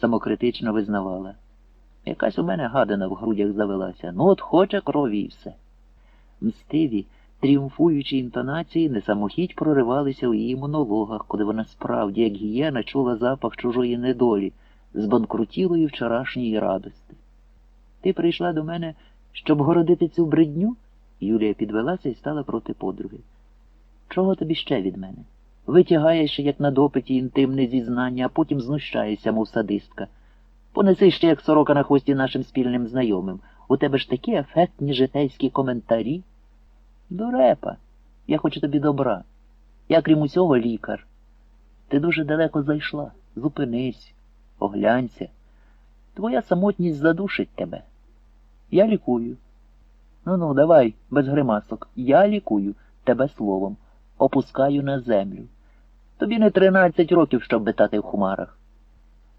самокритично визнавала. Якась у мене гадина в грудях завелася. Ну от хоче крові і все. Мстиві, тріумфуючі інтонації не самохідь проривалися у її монологах, коли вона справді, як гієна, чула запах чужої недолі, збанкрутілої вчорашньої радости. Ти прийшла до мене, щоб городити цю бредню? Юлія підвелася і стала проти подруги. Чого тобі ще від мене? Витягаєш, як на допиті, інтимне зізнання, а потім знущаєшся, мов садистка. Понеси ще, як сорока на хвості нашим спільним знайомим. У тебе ж такі ефектні житейські коментарі. Дурепа, я хочу тобі добра. Я, крім усього, лікар. Ти дуже далеко зайшла. Зупинись, оглянься. Твоя самотність задушить тебе. Я лікую. Ну ну, давай, без гримасок. Я лікую тебе словом, опускаю на землю. Тобі не тринадцять років, щоб битати в хмарах.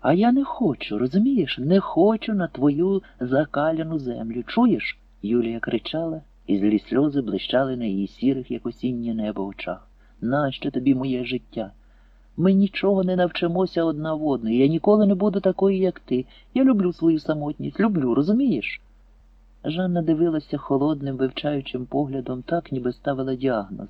А я не хочу, розумієш? Не хочу на твою закаляну землю. Чуєш? Юлія кричала, і злі сльози блищали на її сірих, як осіннє небо очах. Нащо тобі моє життя? Ми нічого не навчимося одна в одної. Я ніколи не буду такою, як ти. Я люблю свою самотність, люблю, розумієш? Жанна дивилася холодним, вивчаючим поглядом, так ніби ставила діагноз.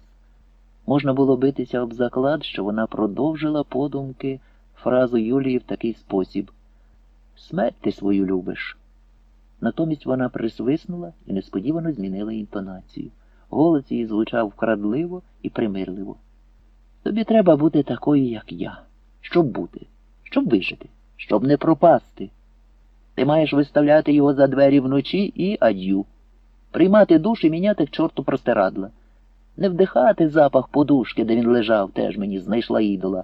Можна було битися об заклад, що вона продовжила подумки фразу Юлії в такий спосіб Смерть ти свою любиш. Натомість вона присвиснула і несподівано змінила інтонацію. Голос її звучав вкрадливо і примирливо. Тобі треба бути такою, як я. Щоб бути, щоб вижити, щоб не пропасти. Ти маєш виставляти його за двері вночі і ад'ю. Приймати душ і міняти к чорту простирадла. Не вдихати запах подушки, де він лежав, теж мені знайшла ідола,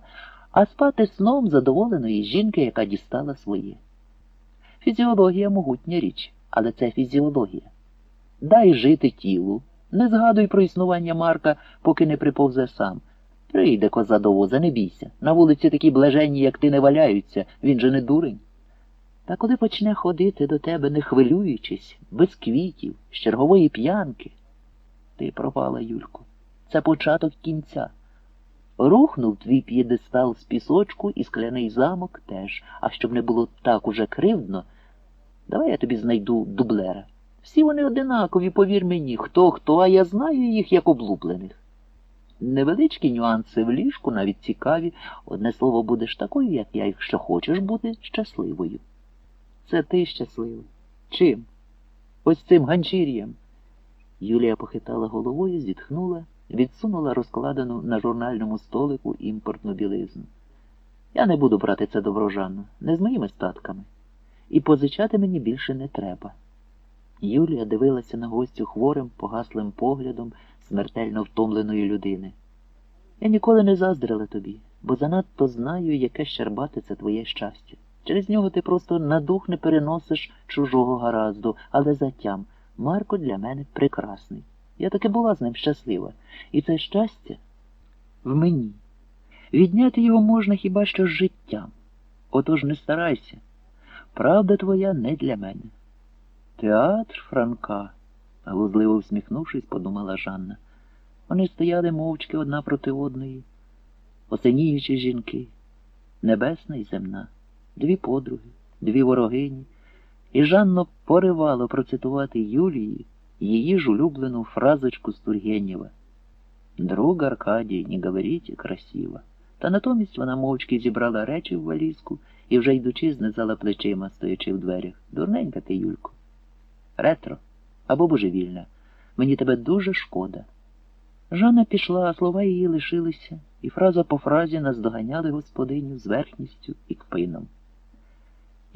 а спати сном задоволеної жінки, яка дістала своє. Фізіологія могутня річ, але це фізіологія. Дай жити тілу, не згадуй про існування Марка, поки не приповзе сам. Прийде коза до воза, не бійся. На вулиці такі блаженні, як ти, не валяються, він же не дурень. Та коли почне ходити до тебе, не хвилюючись, без квітів, з чергової п'янки, ти пропала, Юлько. Це початок кінця. Рухнув твій п'єдестал з пісочку і скляний замок теж, а щоб не було так уже кривдно, давай я тобі знайду дублера. Всі вони одинакові, повір мені, хто хто, а я знаю їх як облуплених. Невеличкі нюанси в ліжку, навіть цікаві, одне слово, будеш такою, як я, якщо хочеш бути щасливою. Це ти щаслива. Чим? Ось цим ганчір'ям. Юлія похитала головою, зітхнула, відсунула розкладену на журнальному столику імпортну білизну. Я не буду брати це доброжанно, не з моїми статками. І позичати мені більше не треба. Юлія дивилася на гостю хворим, погаслим поглядом смертельно втомленої людини. Я ніколи не заздрила тобі, бо занадто знаю, яке щербате це твоє щастя. Через нього ти просто на дух не переносиш чужого гаразду, але затям. Марко для мене прекрасний. Я таки була з ним щаслива. І це щастя в мені. Відняти його можна хіба що з життям. Отож не старайся. Правда твоя не для мене. Театр Франка, глузливо всміхнувшись, подумала Жанна. Вони стояли мовчки одна проти одної, осеніючі жінки, небесна і земна, дві подруги, дві ворогині, і Жанно поривало процитувати Юлії її ж улюблену фразочку з Тургенєва. Друг Аркадій, не говоріть красиво. Та натомість вона мовчки зібрала речі в валізку і вже йдучи, знизала плечима, стоячи в дверях. Дурненька ти, Юлько. Ретро або божевільна. Мені тебе дуже шкода. Жанна пішла, а слова її лишилися, і фраза по фразі наздоганяли господиню з верхністю і кпином.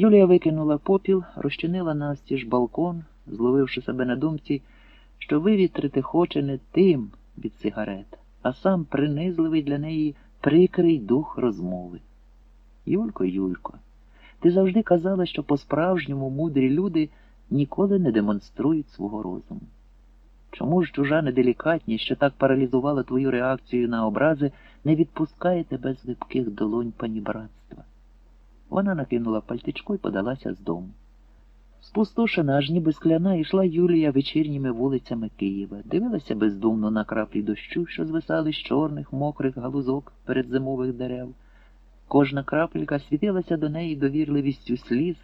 Юлія викинула попіл, розчинила настіж балкон, зловивши себе на думці, що вивітрити хоче не тим від сигарет, а сам принизливий для неї прикрий дух розмови. Юлько, Юлько, ти завжди казала, що по-справжньому мудрі люди ніколи не демонструють свого розуму. Чому ж чужа неделікатність, що так паралізувала твою реакцію на образи, не відпускає тебе з липких долонь панібратства? Вона накинула пальтичко і подалася з дому. Спустошена, аж ніби скляна, йшла Юлія вечірніми вулицями Києва, дивилася бездумно на краплі дощу, що звисали з чорних, мокрих галузок перед зимових дерев. Кожна крапелька світилася до неї довірливістю сліз,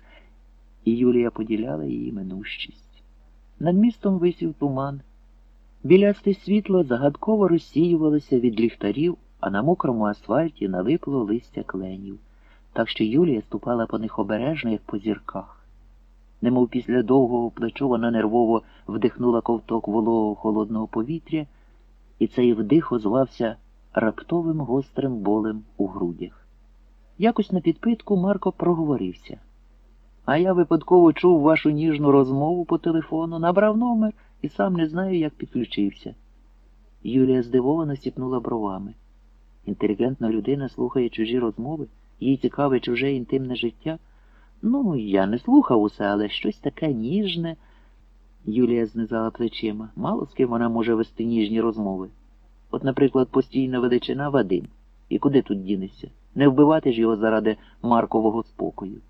і Юлія поділяла її минущість. Над містом висів туман. Білясте світло загадково розсіювалося від ліхтарів, а на мокрому асфальті налипло листя кленів, так що Юлія ступала по них обережно, як по зірках. Немов після довгого плечу вона нервово вдихнула ковток вологого холодного повітря, і цей вдих озвався раптовим гострим болем у грудях. Якось на підпитку Марко проговорився. А я випадково чув вашу ніжну розмову по телефону, набрав номер і сам не знаю, як підключився. Юлія здивовано сіпнула бровами. Інтелігентна людина слухає чужі розмови, їй цікаве чуже інтимне життя. Ну, я не слухав усе, але щось таке ніжне. Юлія знизала плечима. Мало з ким вона може вести ніжні розмови. От, наприклад, постійна величина Вадим. І куди тут дінешся? Не вбивати ж його заради Маркового спокою.